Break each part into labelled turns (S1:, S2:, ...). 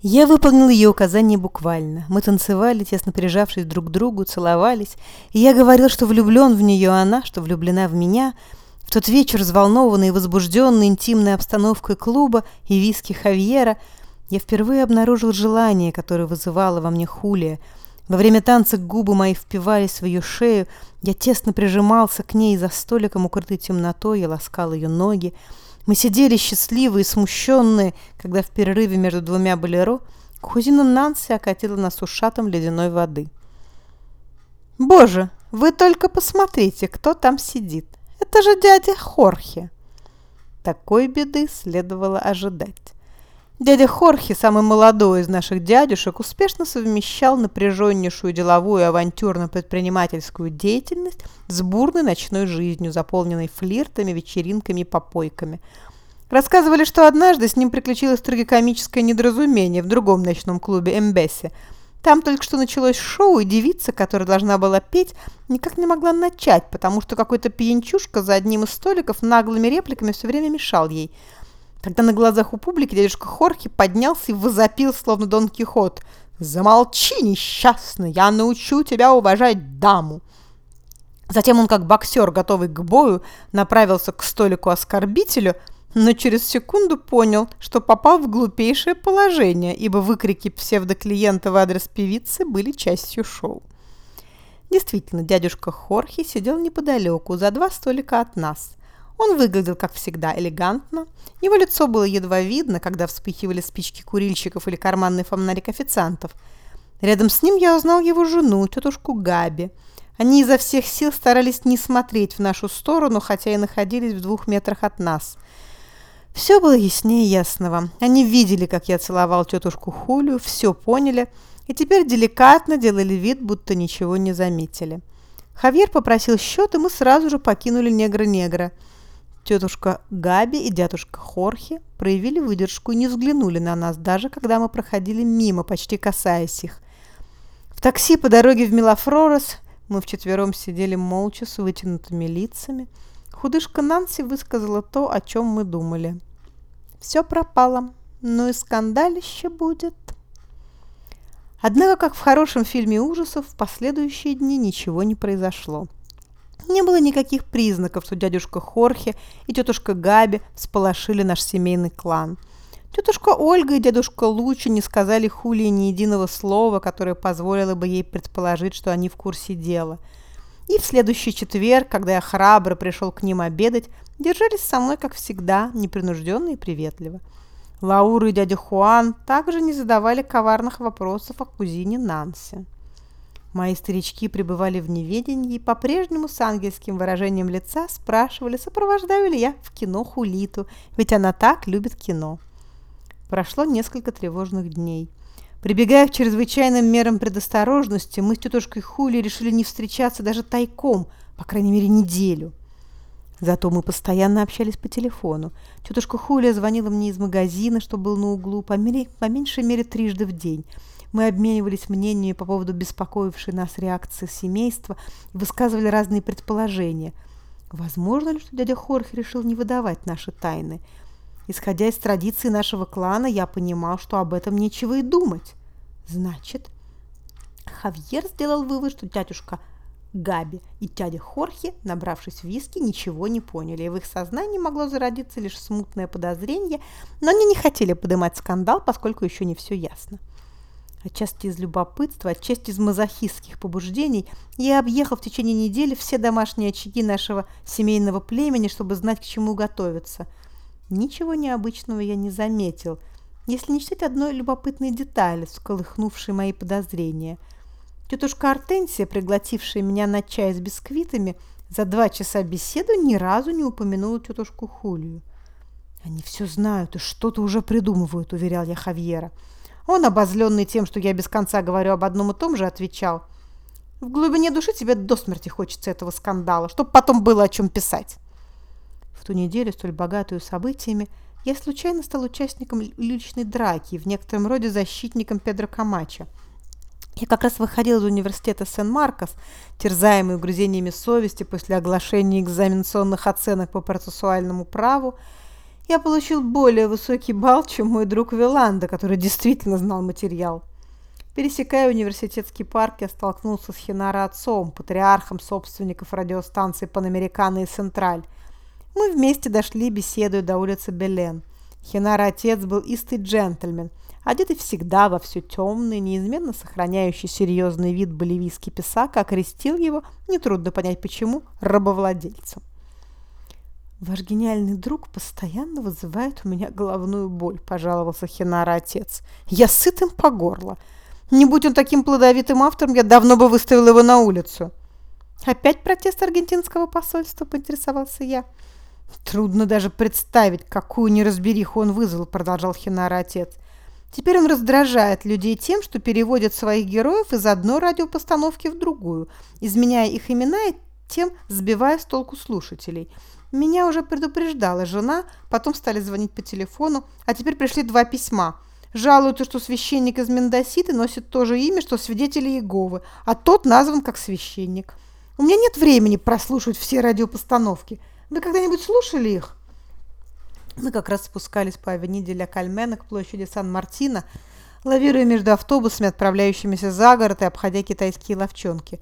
S1: Я выполнил ее указание буквально. Мы танцевали, тесно прижавшись друг к другу, целовались. И я говорил, что влюблен в нее, она, что влюблена в меня. В тот вечер, взволнованный и возбужденный интимной обстановкой клуба и виски Хавьера, я впервые обнаружил желание, которое вызывало во мне Хулия. Во время танца губы мои впивались в ее шею, я тесно прижимался к ней за столиком, укрытый темнотой, я ласкал ее ноги. Мы сидели счастливые и смущенные, когда в перерыве между двумя болеро кузина Нанси окатила нас ушатом ледяной воды. «Боже, вы только посмотрите, кто там сидит! Это же дядя Хорхе!» Такой беды следовало ожидать. Дядя Хорхе, самый молодой из наших дядюшек, успешно совмещал напряженнейшую деловую и авантюрно-предпринимательскую деятельность с бурной ночной жизнью, заполненной флиртами, вечеринками и попойками. Рассказывали, что однажды с ним приключилось трагикомическое недоразумение в другом ночном клубе «Эмбессе». Там только что началось шоу, и девица, которая должна была петь, никак не могла начать, потому что какой-то пьянчушка за одним из столиков наглыми репликами все время мешал ей – когда на глазах у публики дядюшка Хорхи поднялся и возопил, словно Дон Кихот. «Замолчи, несчастный, я научу тебя уважать даму!» Затем он, как боксер, готовый к бою, направился к столику-оскорбителю, но через секунду понял, что попал в глупейшее положение, ибо выкрики псевдоклиента в адрес певицы были частью шоу. Действительно, дядюшка Хорхи сидел неподалеку, за два столика от нас. Он выглядел, как всегда, элегантно. Его лицо было едва видно, когда вспыхивали спички курильщиков или карманный фонарик официантов. Рядом с ним я узнал его жену, тетушку Габи. Они изо всех сил старались не смотреть в нашу сторону, хотя и находились в двух метрах от нас. Все было яснее ясного. Они видели, как я целовал тетушку Хулю, все поняли, и теперь деликатно делали вид, будто ничего не заметили. Хавьер попросил счет, и мы сразу же покинули негра-негра. Тетушка Габи и дядушка Хорхе проявили выдержку и не взглянули на нас, даже когда мы проходили мимо, почти касаясь их. В такси по дороге в Мелафророс мы вчетвером сидели молча с вытянутыми лицами. Худышка Нанси высказала то, о чем мы думали. «Все пропало, но и скандалище будет». Однако, как в хорошем фильме ужасов, в последующие дни ничего не произошло. Не было никаких признаков, что дядюшка Хорхе и тетушка Габи сполошили наш семейный клан. Тетушка Ольга и дядюшка Лучи не сказали Хулии ни единого слова, которое позволило бы ей предположить, что они в курсе дела. И в следующий четверг, когда я храбро пришел к ним обедать, держались со мной, как всегда, непринужденно и приветливо. Лаура и дядя Хуан также не задавали коварных вопросов о кузине Нанси. Мои старички пребывали в неведении и по-прежнему с ангельским выражением лица спрашивали, сопровождаю ли я в кино Хулиту, ведь она так любит кино. Прошло несколько тревожных дней. Прибегая к чрезвычайным мерам предосторожности, мы с тетушкой Хули решили не встречаться даже тайком, по крайней мере, неделю. Зато мы постоянно общались по телефону. Тетушка Хуля звонила мне из магазина, что был на углу, по, мере, по меньшей мере трижды в день – мы обменивались мнениями по поводу беспокоившей нас реакции семейства и высказывали разные предположения. Возможно ли, что дядя Хорх решил не выдавать наши тайны? Исходя из традиции нашего клана, я понимал, что об этом нечего и думать. Значит, Хавьер сделал вывод, что дядюшка Габи и дядя Хорхе, набравшись виски, ничего не поняли, и в их сознании могло зародиться лишь смутное подозрение, но они не хотели поднимать скандал, поскольку еще не все ясно. Отчасти из любопытства, отчасти из мазохистских побуждений, я объехал в течение недели все домашние очаги нашего семейного племени, чтобы знать, к чему готовиться. Ничего необычного я не заметил, если не считать одной любопытной детали, всколыхнувшей мои подозрения. Тетушка Артенсия, пригласившая меня на чай с бисквитами, за два часа беседы ни разу не упомянула тетушку Хулию. «Они все знают и что-то уже придумывают», — уверял я Хавьера. Он, обозленный тем, что я без конца говорю об одном и том же, отвечал. В глубине души тебе до смерти хочется этого скандала, чтобы потом было о чем писать. В ту неделю, столь богатую событиями, я случайно стал участником уличной драки, в некотором роде защитником Педро Камачо. Я как раз выходил из университета Сен-Маркос, терзаемый угрызениями совести после оглашения экзаменационных оценок по процессуальному праву, Я получил более высокий балл, чем мой друг Виланда, который действительно знал материал. Пересекая университетский парк, я столкнулся с Хинара отцом, патриархом собственников радиостанции Панамерикана и Централь. Мы вместе дошли, беседуя до улицы Белен. Хинара отец был истый джентльмен, одетый всегда во все темное, неизменно сохраняющий серьезный вид боливийский писак, окрестил его, нетрудно понять почему, рабовладельцем. «Ваш гениальный друг постоянно вызывает у меня головную боль», – пожаловался Хинара отец. «Я сыт им по горло. Не будь он таким плодовитым автором, я давно бы выставил его на улицу». «Опять протест аргентинского посольства?» – поинтересовался я. «Трудно даже представить, какую неразбериху он вызвал», – продолжал Хинара отец. «Теперь он раздражает людей тем, что переводит своих героев из одной радиопостановки в другую, изменяя их имена и тем сбивая с толку слушателей. Меня уже предупреждала жена, потом стали звонить по телефону, а теперь пришли два письма. Жалуются, что священник из Мендоситы носит то же имя, что свидетели Иеговы, а тот назван как священник. У меня нет времени прослушивать все радиопостановки. Вы когда-нибудь слушали их? Мы как раз спускались по авениде Ля Кальмена к площади Сан-Мартино, лавируя между автобусами, отправляющимися за город и обходя китайские ловчонки.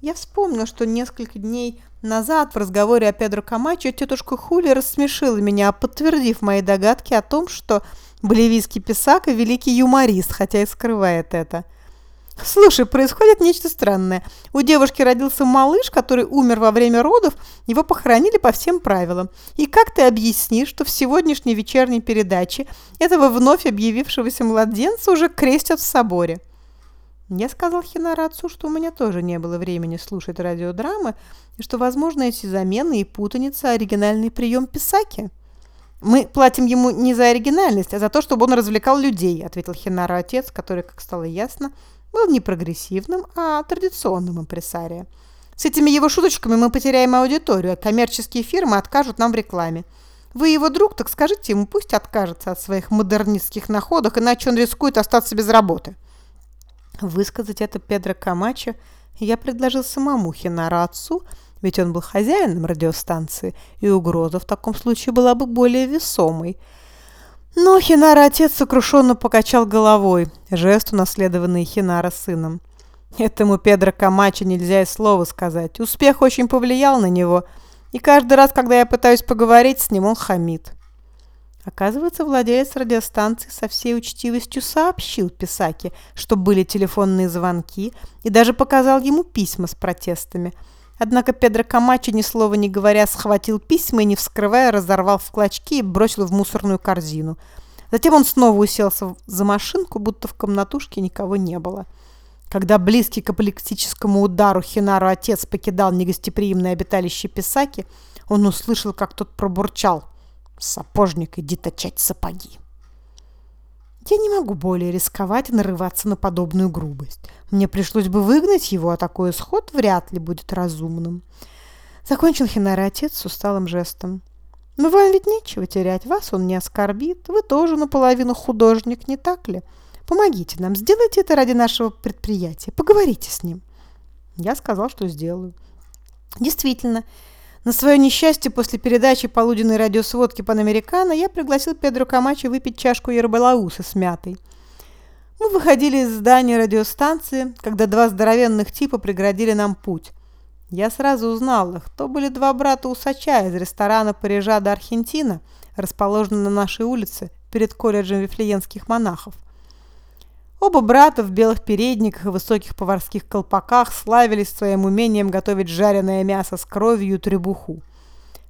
S1: Я вспомнил, что несколько дней назад в разговоре о Педро Камачо тетушка Хули рассмешила меня, подтвердив мои догадки о том, что боливийский писак и великий юморист, хотя и скрывает это. Слушай, происходит нечто странное. У девушки родился малыш, который умер во время родов, его похоронили по всем правилам. И как ты объяснишь, что в сегодняшней вечерней передаче этого вновь объявившегося младенца уже крестят в соборе? Я сказал Хинара отцу, что у меня тоже не было времени слушать радиодрамы, и что, возможно, эти замены и путаница – оригинальный прием Писаки. «Мы платим ему не за оригинальность, а за то, чтобы он развлекал людей», – ответил Хинара отец, который, как стало ясно, был не прогрессивным, а традиционным импресарием. С этими его шуточками мы потеряем аудиторию, а коммерческие фирмы откажут нам в рекламе. Вы его друг, так скажите ему, пусть откажется от своих модернистских находок, иначе он рискует остаться без работы. Высказать это Педро Камачо я предложил самому Хинара отцу, ведь он был хозяином радиостанции, и угроза в таком случае была бы более весомой – но Хинара отец сокрушенно покачал головой, жест, унаследованный Хинара сыном. Этому Педро Камачо нельзя и слова сказать. Успех очень повлиял на него, и каждый раз, когда я пытаюсь поговорить с ним, он хамит. Оказывается, владелец радиостанции со всей учтивостью сообщил Писаке, что были телефонные звонки, и даже показал ему письма с протестами – Однако Педро Камачо, ни слова не говоря, схватил письма и, не вскрывая, разорвал в клочки и бросил в мусорную корзину. Затем он снова уселся за машинку, будто в комнатушке никого не было. Когда близкий к апоплексическому удару Хинару отец покидал негостеприимное обиталище Писаки, он услышал, как тот пробурчал «Сапожник, иди точать сапоги». Я не могу более рисковать и нарываться на подобную грубость. Мне пришлось бы выгнать его, а такой исход вряд ли будет разумным. Закончил Хинара отец с усталым жестом. Но вам ведь нечего терять, вас он не оскорбит. Вы тоже наполовину художник, не так ли? Помогите нам, сделайте это ради нашего предприятия, поговорите с ним. Я сказал, что сделаю. Действительно, на свое несчастье после передачи полуденной радиосводки Панамерикана я пригласил Педро Камачо выпить чашку ербалауса с мятой. Мы выходили из здания радиостанции, когда два здоровенных типа преградили нам путь. Я сразу узнал их. То были два брата-усача из ресторана Парижа до Аргентина, расположенного на нашей улице перед колледжем вифлеенских монахов. Оба брата в белых передниках и высоких поварских колпаках славились своим умением готовить жареное мясо с кровью и требуху.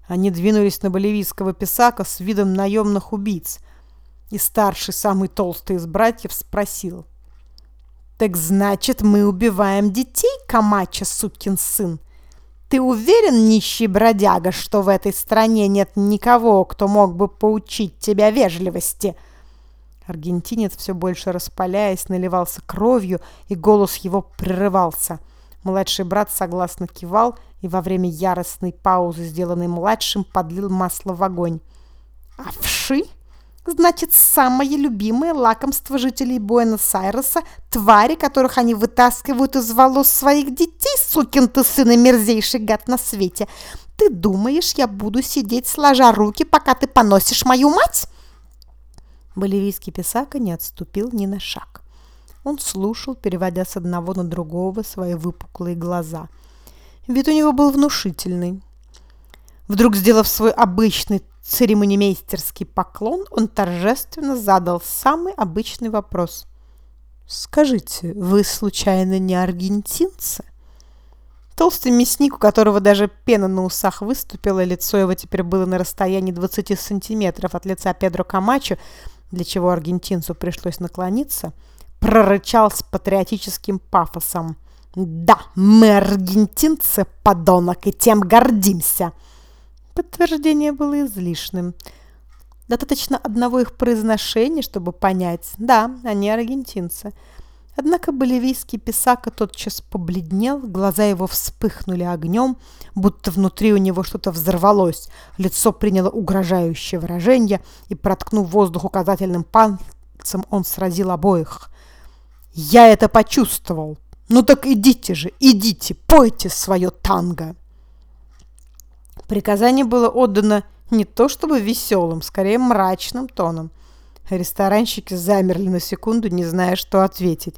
S1: Они двинулись на боливийского писака с видом наемных убийц, и старший, самый толстый из братьев, спросил. «Так значит, мы убиваем детей, Камача, сукин сын? Ты уверен, нищий бродяга, что в этой стране нет никого, кто мог бы поучить тебя вежливости?» Аргентинец, все больше распаляясь, наливался кровью, и голос его прерывался. Младший брат согласно кивал и во время яростной паузы, сделанной младшим, подлил масло в огонь. «Овши? Значит, самое любимое лакомство жителей Буэнос-Айреса – твари, которых они вытаскивают из волос своих детей, сукин ты сын и мерзейший гад на свете. Ты думаешь, я буду сидеть сложа руки, пока ты поносишь мою мать?» Боливийский писака не отступил ни на шаг. Он слушал, переводя с одного на другого свои выпуклые глаза. Вид у него был внушительный. Вдруг, сделав свой обычный церемонимейстерский поклон, он торжественно задал самый обычный вопрос. «Скажите, вы случайно не аргентинцы?» Толстый мясник, у которого даже пена на усах выступила, лицо его теперь было на расстоянии 20 сантиметров от лица Педро Камачо, для чего аргентинцу пришлось наклониться, прорычал с патриотическим пафосом. «Да, мы аргентинцы, подонок, и тем гордимся!» Подтверждение было излишним. Достаточно одного их произношения, чтобы понять, да, они аргентинцы. Однако боливийский писака тотчас побледнел, глаза его вспыхнули огнем, будто внутри у него что-то взорвалось, лицо приняло угрожающее выражение, и, проткнув воздух указательным пальцем, он сразил обоих. «Я это почувствовал! Ну так идите же, идите, пойте свое танго!» Приказание было отдано не то чтобы веселым, скорее мрачным тоном. Ресторанщики замерли на секунду, не зная, что ответить.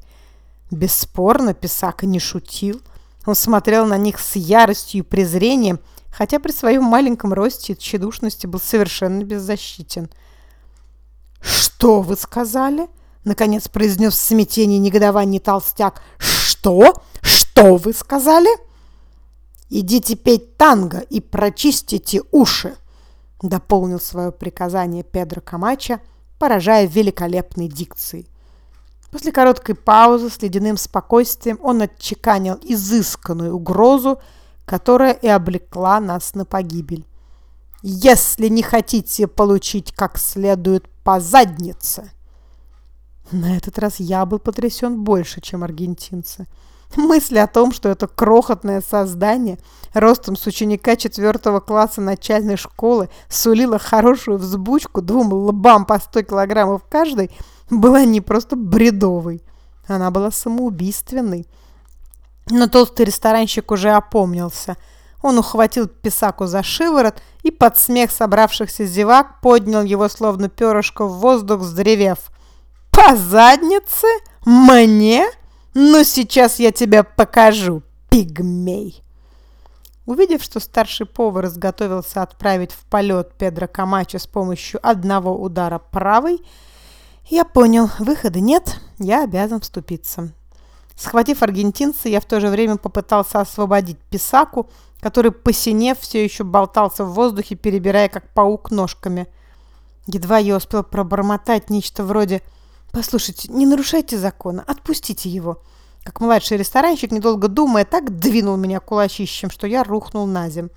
S1: Бесспорно, Писака не шутил. Он смотрел на них с яростью и презрением, хотя при своем маленьком росте и тщедушности был совершенно беззащитен. «Что вы сказали?» — наконец произнес в смятении негодование толстяк. «Что? Что вы сказали?» «Идите петь танго и прочистите уши!» — дополнил свое приказание Педро Камача, поражая великолепной дикцией. После короткой паузы с ледяным спокойствием он отчеканил изысканную угрозу, которая и облекла нас на погибель. «Если не хотите получить как следует по заднице!» На этот раз я был потрясен больше, чем аргентинцы. Мысль о том, что это крохотное создание ростом с ученика четвертого класса начальной школы сулила хорошую взбучку двум лбам по 100 килограммов каждой, была не просто бредовой. Она была самоубийственной. Но толстый ресторанщик уже опомнился. Он ухватил Писаку за шиворот и под смех собравшихся зевак поднял его словно перышко в воздух, вздревев. «По заднице? Мне?» «Ну, сейчас я тебя покажу, пигмей!» Увидев, что старший повар изготовился отправить в полет Педро Камачо с помощью одного удара правой, я понял, выхода нет, я обязан вступиться. Схватив аргентинца, я в то же время попытался освободить Писаку, который, посинев, все еще болтался в воздухе, перебирая как паук ножками. Едва я успел пробормотать нечто вроде «Послушайте, не нарушайте закона, отпустите его». Как младший ресторанщик, недолго думая, так двинул меня кулачищем, что я рухнул на земь.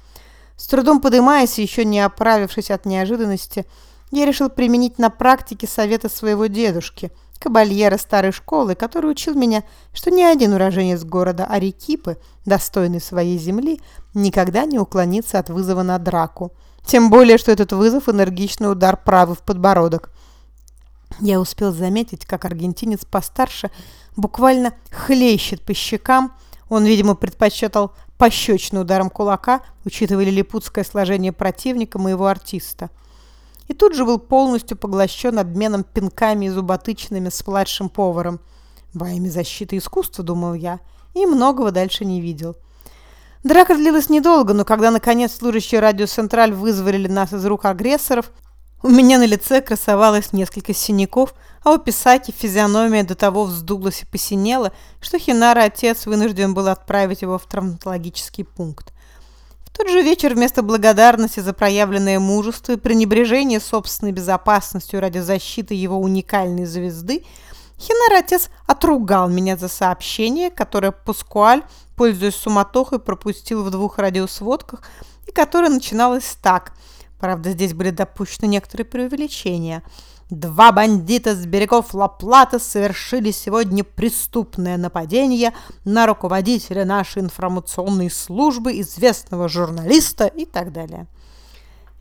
S1: С трудом подымаясь, еще не оправившись от неожиданности, я решил применить на практике советы своего дедушки, кабальера старой школы, который учил меня, что ни один уроженец города Арекипы, достойный своей земли, никогда не уклонится от вызова на драку. Тем более, что этот вызов – энергичный удар правый в подбородок. Я успел заметить, как аргентинец постарше буквально хлещет по щекам. Он, видимо, предпочитал пощечину ударом кулака, учитывая лилипутское сложение противника моего артиста. И тут же был полностью поглощен обменом пинками и зуботычными с младшим поваром. Во имя защиты искусства, думал я, и многого дальше не видел. Драка длилась недолго, но когда, наконец, служащие радио «Централь» вызволили нас из рук агрессоров, у меня на лице красовалось несколько синяков, а у Писаки физиономия до того вздулась и посинела, что Хинара отец вынужден был отправить его в травматологический пункт. В тот же вечер вместо благодарности за проявленное мужество и пренебрежение собственной безопасностью ради защиты его уникальной звезды, Хинара отец отругал меня за сообщение, которое Пускуаль, пользуясь суматохой, пропустил в двух радиосводках и которое начиналось так – Правда, здесь были допущены некоторые преувеличения. Два бандита с берегов Ла-Плата совершили сегодня преступное нападение на руководителя нашей информационной службы, известного журналиста и так далее.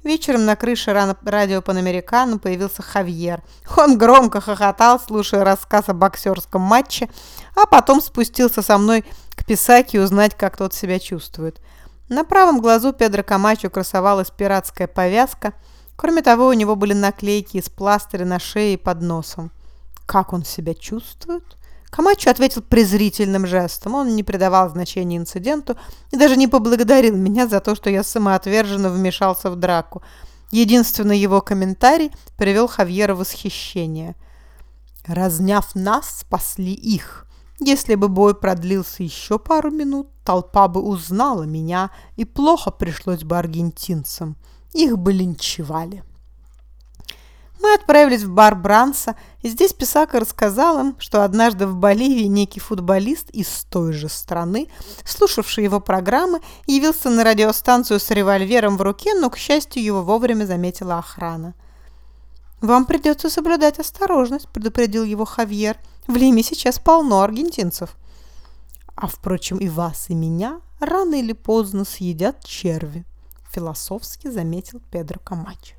S1: Вечером на крыше радио Панамерикану появился Хавьер. Он громко хохотал, слушая рассказ о боксерском матче, а потом спустился со мной к Писаке узнать, как тот себя чувствует. На правом глазу Педро Камачо красовалась пиратская повязка. Кроме того, у него были наклейки из пластыря на шее и под носом. Как он себя чувствует? Камачо ответил презрительным жестом. Он не придавал значения инциденту и даже не поблагодарил меня за то, что я самоотверженно вмешался в драку. Единственный его комментарий привел Хавьера в восхищение. «Разняв нас, спасли их. Если бы бой продлился еще пару минут, толпа бы узнала меня, и плохо пришлось бы аргентинцам. Их бы линчевали». Мы отправились в бар Бранса, и здесь Писака рассказал им, что однажды в Боливии некий футболист из той же страны, слушавший его программы, явился на радиостанцию с револьвером в руке, но, к счастью, его вовремя заметила охрана. «Вам придется соблюдать осторожность», – предупредил его Хавьер. «В Лиме сейчас полно аргентинцев». «А, впрочем, и вас, и меня рано или поздно съедят черви», – философски заметил Педро Камачо.